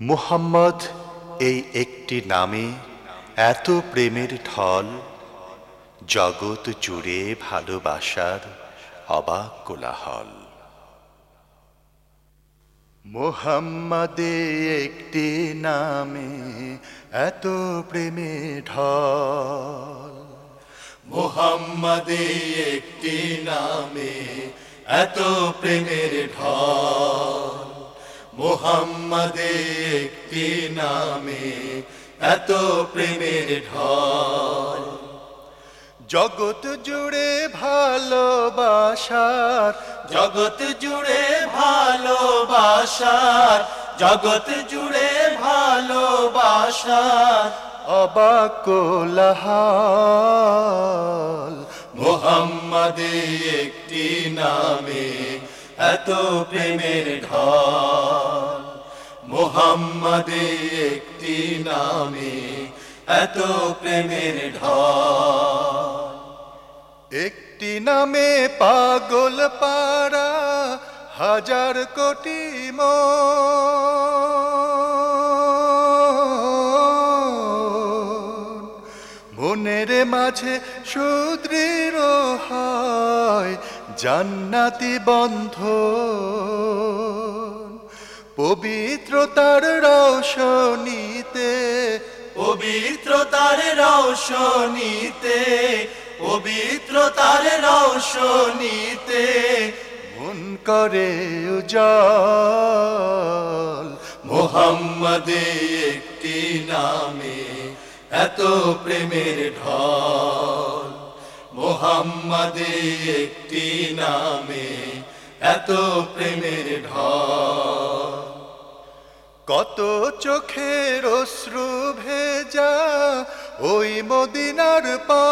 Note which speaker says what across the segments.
Speaker 1: মুহাম্মদ এই একটি নামে এত প্রেমের ঢল, জগৎ জুড়ে ভালোবাসার অবাক কোলাহল। মোহাম্মদে একটি নামে এত প্রেমে ঢল, মোহাম্মদে একটি নামে এত প্রেমের ঢল। মোহাম্মদে একটি নামে এত প্রেমের ঢল। জগৎ জুড়ে ভালোবাসার,
Speaker 2: জগৎ জুড়ে ভালোবাসার, জগৎ জুড়ে ভালোবাসার
Speaker 1: অবাক কোলাহল।
Speaker 2: মোহাম্মদে একটি নামে এত প্রেমের ঢল। মোহাম্মদে একটি নামে, এত প্রেমের ঢল
Speaker 1: একটি নামে পাগল পারা হাজার কোটি মন। মনের মাঝে সুদৃঢ় হয়, জান্নাতি বন্ধ পবিত্রতার রৌশনীতে
Speaker 2: পবিত্রতার রৌশনীতে পবিত্রতার রৌশনীতে।
Speaker 1: মন করে উজাল
Speaker 2: মোহাম্মদে একটি নামে এত প্রেমের ঢল। মোহাম্মদে একটি নামে এত প্রেমের ঢল।
Speaker 1: কত চোখের অশ্রু ভেজা ওই মদিনার পথ।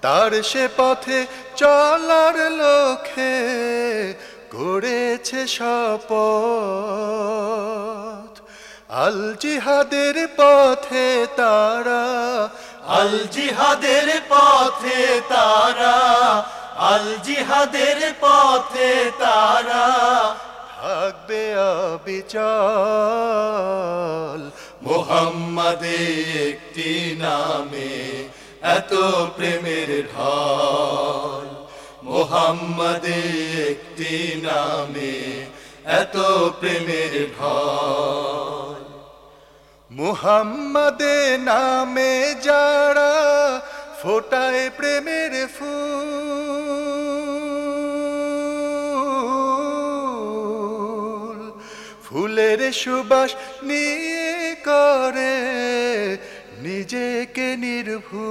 Speaker 1: তার সে পথে চলার লক্ষ্যে করেছে শপথ আল জিহাদের পথে তারা,
Speaker 2: আল জিহাদের পথে তারা আল জিহাদের পথে তারা
Speaker 1: থাকবে অবিচল।
Speaker 2: মোহাম্মদে একটি নামে এত প্রেমের ঢল। মোহাম্মদে একটি নামে এত প্রেমের ঢল।
Speaker 1: মুহাম্মাদে নামে যারা ফোটায় প্রেমের ফুল ফুলের সুবাস নিয়ে করে নিজেকে নির্ভুল।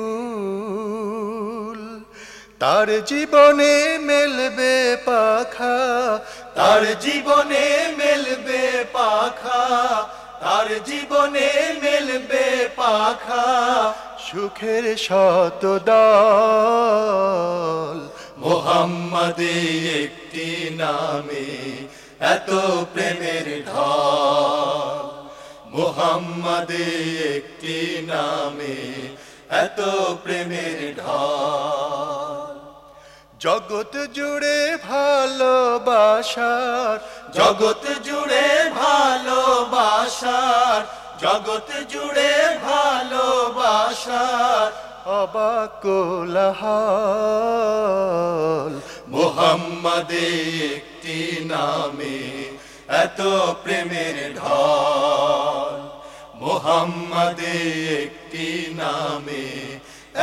Speaker 1: তার জীবনে মেলবে পাখা,
Speaker 2: তার জীবনে মেলবে পাখা, তার জীবনে মেলবে পাখা,
Speaker 1: সুখের শত দল।
Speaker 2: মোহাম্মদে একটি নামে এত প্রেমের ঢল, মোহাম্মদে একটি নামে এত প্রেমের ঢল।
Speaker 1: জগৎ জুড়ে ভালোবাসার,
Speaker 2: জগৎ জুড়ে ভালোবাসার, জগৎ জুড়ে ভালোবাসার
Speaker 1: অবাক কোলাহল।
Speaker 2: মোহাম্মদে একটি নামে এত প্রেমের ঢল। মোহাম্মদে একটি নামে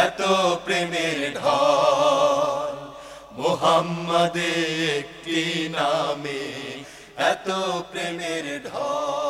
Speaker 2: এত প্রেমের ঢল। মোহাম্মদে একটি নামে এত প্রেমের ঢল।